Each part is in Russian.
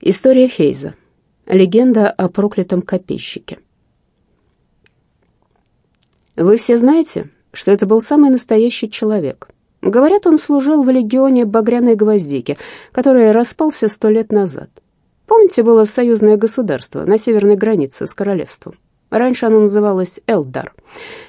История Хейза. Легенда о проклятом копейщике. Вы все знаете, что это был самый настоящий человек. Говорят, он служил в легионе Багряной гвоздики, который распался сто лет назад. Помните, было союзное государство на северной границе с королевством? Раньше оно называлось Элдар.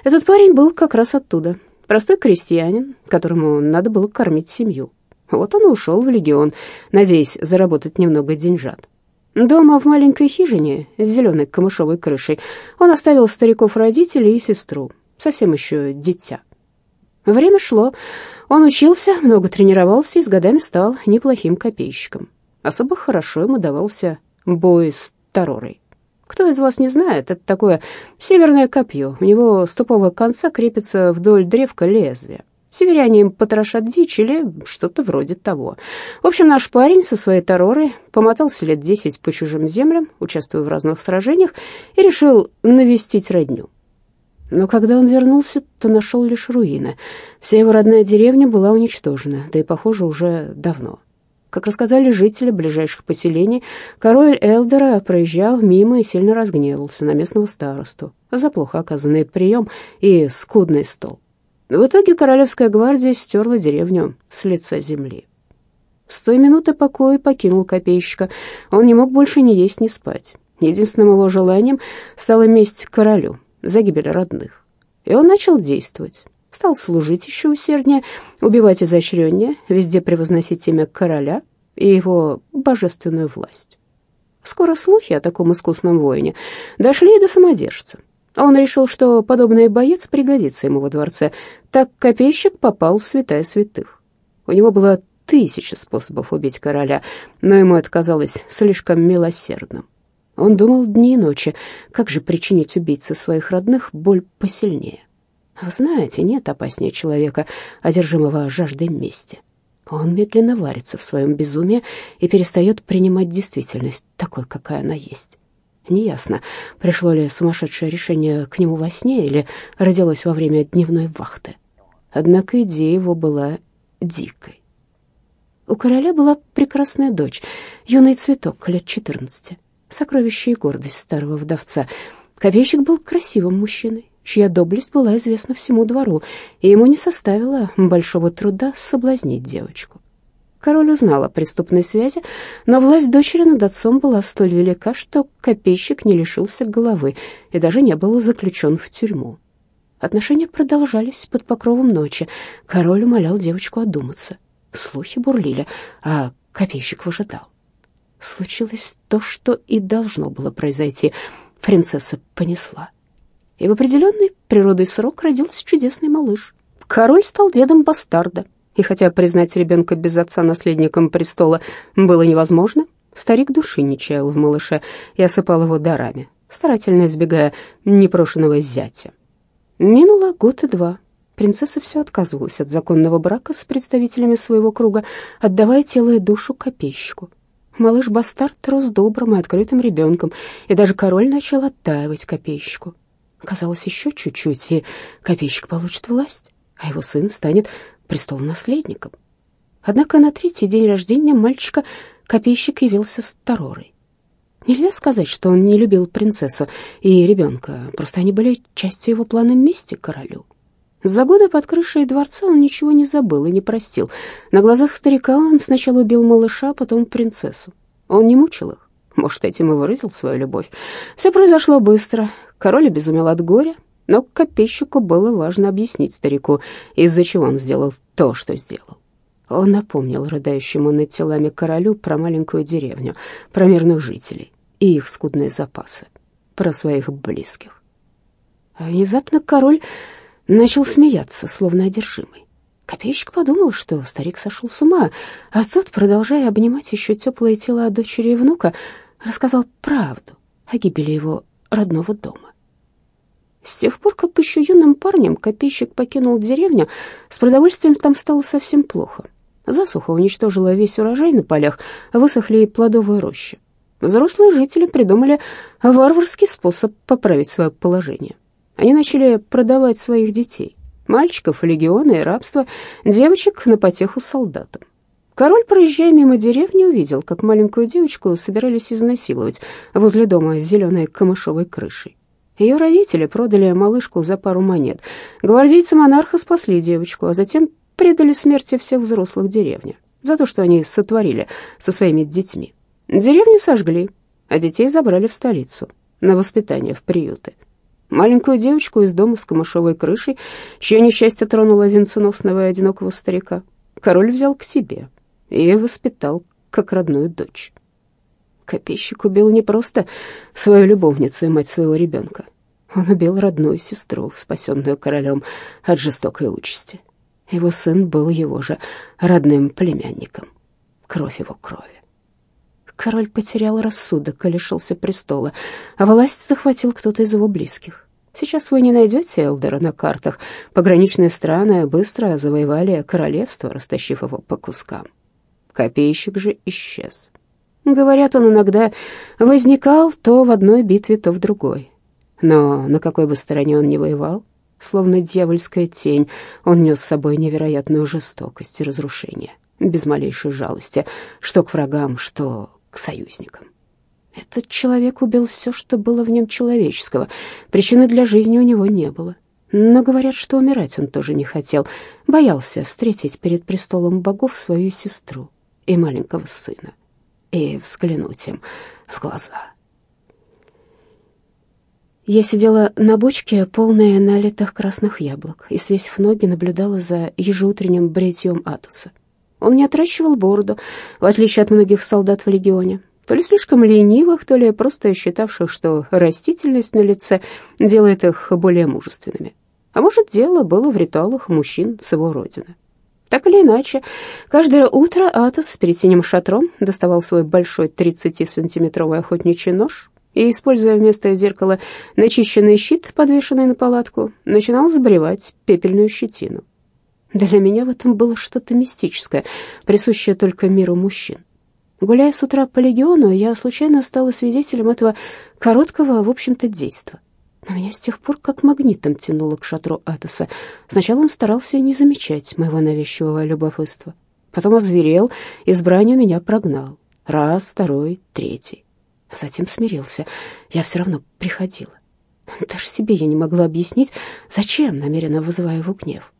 Этот парень был как раз оттуда. Простой крестьянин, которому надо было кормить семью. Вот он и ушел в легион, надеясь заработать немного деньжат. Дома в маленькой хижине с зеленой камышовой крышей он оставил стариков родителей и сестру, совсем еще дитя. Время шло, он учился, много тренировался и с годами стал неплохим копейщиком. Особо хорошо ему давался бой с Таророй. Кто из вас не знает, это такое северное копье. У него с тупого конца крепится вдоль древка лезвия. Северяне им потрошат дичь или что-то вроде того. В общем, наш парень со своей Таророй помотался лет десять по чужим землям, участвуя в разных сражениях, и решил навестить родню. Но когда он вернулся, то нашел лишь руины. Вся его родная деревня была уничтожена, да и, похоже, уже давно. Как рассказали жители ближайших поселений, король Элдера проезжал мимо и сильно разгневался на местного старосту за плохо оказанный прием и скудный стол. В итоге королевская гвардия стерла деревню с лица земли. С той минуты покоя покинул копейщика. Он не мог больше ни есть, ни спать. Единственным его желанием стала месть королю за гибель родных. И он начал действовать. Стал служить еще усерднее, убивать изощреннее, везде превозносить имя короля и его божественную власть. Скоро слухи о таком искусном воине дошли и до самодержца. Он решил, что подобный боец пригодится ему во дворце. Так копейщик попал в святая святых. У него было тысяча способов убить короля, но ему это казалось слишком милосердным. Он думал дни и ночи, как же причинить убийце своих родных боль посильнее. Вы знаете, нет опаснее человека, одержимого жаждой мести. Он медленно варится в своем безумии и перестает принимать действительность такой, какая она есть. Неясно, пришло ли сумасшедшее решение к нему во сне или родилось во время дневной вахты. Однако идея его была дикой. У короля была прекрасная дочь, юный цветок лет четырнадцати сокровище и гордость старого вдовца. Копейщик был красивым мужчиной, чья доблесть была известна всему двору, и ему не составило большого труда соблазнить девочку. Король узнал о преступной связи, но власть дочери над отцом была столь велика, что копейщик не лишился головы и даже не был заключен в тюрьму. Отношения продолжались под покровом ночи. Король умолял девочку одуматься. Слухи бурлили, а копейщик выжидал. Случилось то, что и должно было произойти. Принцесса понесла. И в определенный природой срок родился чудесный малыш. Король стал дедом бастарда. И хотя признать ребенка без отца наследником престола было невозможно, старик души не чаял в малыше и осыпал его дарами, старательно избегая непрошенного зятя. Минуло год и два. Принцесса все отказывалась от законного брака с представителями своего круга, отдавая тело и душу копейщику. Малыш-бастард рос добрым и открытым ребенком, и даже король начал оттаивать копейщику. Казалось, еще чуть-чуть, и копейщик получит власть, а его сын станет престолонаследником. Однако на третий день рождения мальчика копейщик явился с Таророй. Нельзя сказать, что он не любил принцессу и ребенка, просто они были частью его плана мести королю. За годы под крышей дворца он ничего не забыл и не простил. На глазах старика он сначала убил малыша, потом принцессу. Он не мучил их. Может, этим и выразил свою любовь. Все произошло быстро. Король обезумел от горя, но копейщику было важно объяснить старику, из-за чего он сделал то, что сделал. Он напомнил рыдающему над телами королю про маленькую деревню, про мирных жителей и их скудные запасы, про своих близких. А внезапно король начал смеяться, словно одержимый. Копейщик подумал, что старик сошел с ума, а тот, продолжая обнимать еще теплые тела дочери и внука, рассказал правду о гибели его родного дома. С тех пор, как еще юным парнем копейщик покинул деревню, с продовольствием там стало совсем плохо. Засуха уничтожила весь урожай на полях, высохли и плодовые рощи. Взрослые жители придумали варварский способ поправить свое положение — они начали продавать своих детей. Мальчиков легионы и рабство, девочек на потеху солдатам. Король, проезжая мимо деревни, увидел, как маленькую девочку собирались изнасиловать возле дома с зеленой камышовой крышей. Ее родители продали малышку за пару монет. Гвардейцы монарха спасли девочку, а затем предали смерти всех взрослых деревни за то, что они сотворили со своими детьми. Деревню сожгли, а детей забрали в столицу на воспитание в приюты. Маленькую девочку из дома с камышовой крышей, чье несчастье тронуло венценосного и одинокого старика, король взял к себе и воспитал как родную дочь. Копейщик убил не просто свою любовницу и мать своего ребенка. Он убил родную сестру, спасенную королем от жестокой участи. Его сын был его же родным племянником. Кровь его крови. Король потерял рассудок и лишился престола, а власть захватил кто-то из его близких. Сейчас вы не найдете Элдера на картах. Пограничные страны быстро завоевали королевство, растащив его по кускам. Копейщик же исчез. Говорят, он иногда возникал то в одной битве, то в другой. Но на какой бы стороне он ни воевал, словно дьявольская тень, он нес с собой невероятную жестокость и разрушение, без малейшей жалости, что к врагам, что к союзникам. Этот человек убил все, что было в нем человеческого. Причины для жизни у него не было. Но говорят, что умирать он тоже не хотел. Боялся встретить перед престолом богов свою сестру и маленького сына и взглянуть им в глаза. Я сидела на бочке, полная налитых красных яблок, и, свесив ноги, наблюдала за ежеутренним бритьем Атоса. Он не отращивал бороду, в отличие от многих солдат в легионе, то ли слишком ленивых, то ли просто считавших, что растительность на лице делает их более мужественными. А может, дело было в ритуалах мужчин с его родины. Так или иначе, каждое утро Атос перед синим шатром доставал свой большой 30-сантиметровый охотничий нож и, используя вместо зеркала начищенный щит, подвешенный на палатку, начинал забревать пепельную щетину. Для меня в этом было что-то мистическое, присущее только миру мужчин. Гуляя с утра по легиону, я случайно стала свидетелем этого короткого, в общем-то, действа. Но меня с тех пор как магнитом тянуло к шатру Атоса. Сначала он старался не замечать моего навязчивого любопытства. Потом озверел, избрание меня прогнал. Раз, второй, третий. А затем смирился. Я все равно приходила. Даже себе я не могла объяснить, зачем намеренно вызываю его гнев.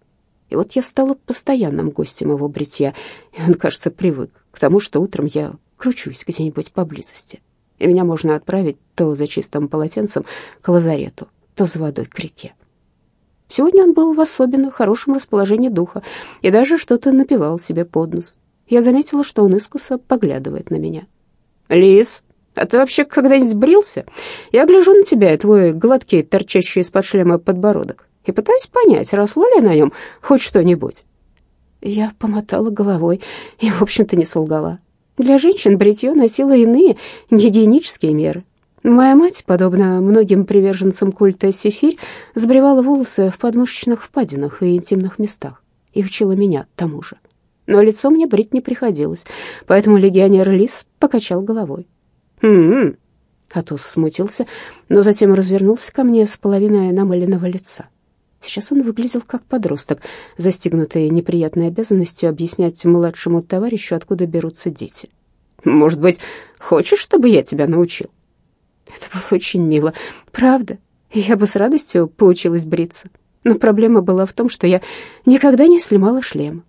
И вот я стала постоянным гостем его бритья, и он, кажется, привык к тому, что утром я кручусь где-нибудь поблизости и меня можно отправить то за чистым полотенцем к лазарету, то за водой к реке. Сегодня он был в особенно хорошем расположении духа и даже что-то напевал себе под нос. Я заметила, что он искоса поглядывает на меня. «Лис, а ты вообще когда-нибудь брился? Я гляжу на тебя и твой гладкий, торчащий из-под шлема подбородок, и пытаюсь понять, росло ли на нем хоть что-нибудь». Я помотала головой и, в общем-то, не солгала. Для женщин бритье носило иные гигиенические меры. Моя мать, подобно многим приверженцам культа Сефирь, сбривала волосы в подмышечных впадинах и интимных местах и учила меня тому же. Но лицо мне брить не приходилось, поэтому легионер Лис покачал головой. «М-м-м», Атос смутился, но затем развернулся ко мне с половиной намыленного лица. Сейчас он выглядел как подросток, застигнутый неприятной обязанностью объяснять младшему товарищу, откуда берутся дети. «Может быть, хочешь, чтобы я тебя научил?» Это было очень мило, правда. Я бы с радостью поучилась бриться. Но проблема была в том, что я никогда не снимала шлем.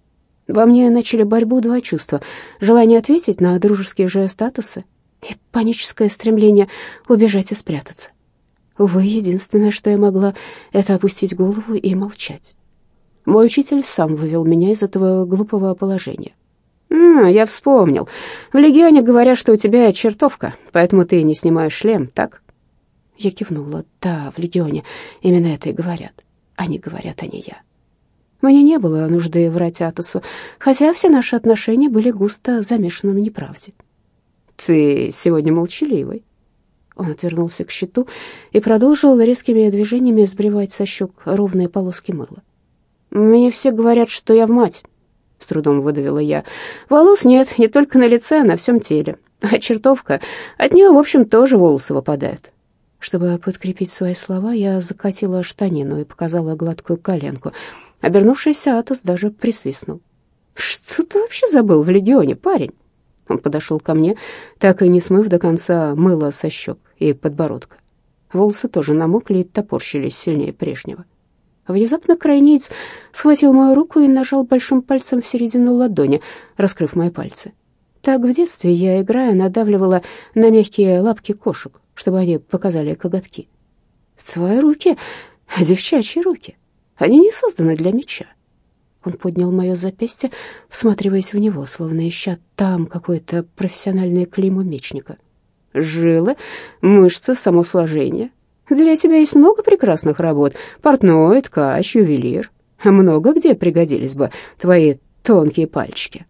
Во мне начали борьбу два чувства. Желание ответить на дружеские же статусы и паническое стремление убежать и спрятаться. Увы, единственное, что я могла, это опустить голову и молчать. Мой учитель сам вывел меня из этого глупого положения. «А, я вспомнил. В Легионе говорят, что у тебя чертовка, поэтому ты не снимаешь шлем, так?» Я кивнула. «Да, в Легионе именно это и говорят. Они говорят, а не я». Мне не было нужды врать Атосу, хотя все наши отношения были густо замешаны на неправде. «Ты сегодня молчаливый», он отвернулся к щиту и продолжил резкими движениями сбривать со щек ровные полоски мыла. «Мне все говорят, что я в мать», — с трудом выдавила я. «Волос нет, не только на лице, а на всем теле. А чертовка, от нее, в общем, тоже волосы выпадают». Чтобы подкрепить свои слова, я закатила штанину и показала гладкую коленку. Обернувшийся Атос даже присвистнул. Что ты вообще забыл в легионе, парень? Он подошел ко мне, так и не смыв до конца мыло со щек и подбородка. Волосы тоже намокли и топорщились сильнее прежнего. Внезапно крайнеец схватил мою руку и нажал большим пальцем в середину ладони, раскрыв мои пальцы. Так в детстве я, играя, надавливала на мягкие лапки кошек, чтобы они показали коготки. Твои руки, девчачьи руки, они не созданы для меча. Он поднял мое запястье, всматриваясь в него, словно ища там какое-то профессиональное клеймо мечника. Жилы, мышцы, само сложение. Для тебя есть много прекрасных работ. Портной, ткач, ювелир. Много где пригодились бы твои тонкие пальчики.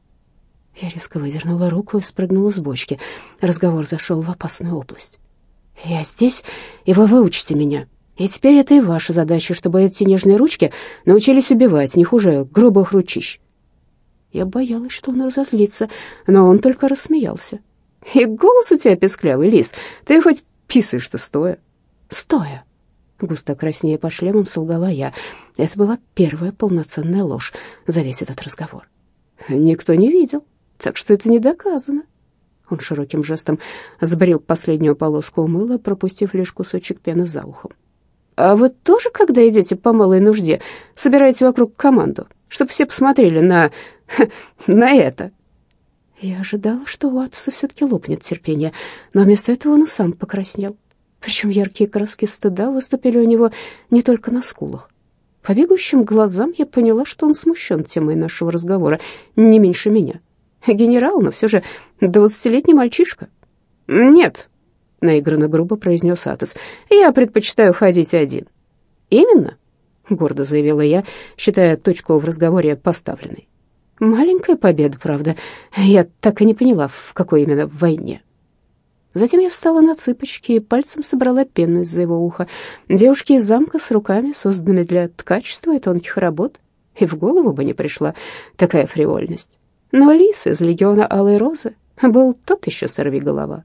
Я резко выдернула руку и спрыгнула с бочки. Разговор зашел в опасную область. «Я здесь, и вы выучите меня», и теперь это и ваша задача, чтобы эти нежные ручки научились убивать, не хуже грубых ручищ. Я боялась, что он разозлится, но он только рассмеялся. И голос у тебя песклявый, Лис. Ты хоть писаешь-то стоя? Стоя. Густо краснея по шлемам солгала я. Это была первая полноценная ложь за весь этот разговор. Никто не видел, так что это не доказано. Он широким жестом сбрил последнюю полоску мыла, пропустив лишь кусочек пены за ухом. А вы тоже, когда идете по малой нужде, собираете вокруг команду, чтобы все посмотрели на... на это?» Я ожидала, что у Атуса все-таки лопнет терпение, но вместо этого он и сам покраснел. Причем яркие краски стыда выступили у него не только на скулах. По бегущим глазам я поняла, что он смущен темой нашего разговора, не меньше меня. Генерал, но все же двадцатилетний мальчишка. «Нет», — наигранно грубо произнес Атос. «Я предпочитаю ходить один». «Именно», — гордо заявила я, считая точку в разговоре поставленной. «Маленькая победа, правда. Я так и не поняла, в какой именно войне». Затем я встала на цыпочки и пальцем собрала пену из-за его уха. Девушки из замка с руками, созданными для ткачества и тонких работ. И в голову бы не пришла такая фривольность. Но лис из легиона Алой Розы был тот еще сорвиголова.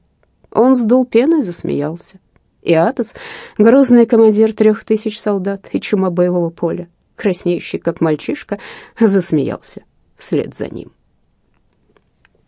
Он сдул пену и засмеялся. И Атос, грозный командир трех тысяч солдат и чума боевого поля, краснеющий, как мальчишка, засмеялся вслед за ним.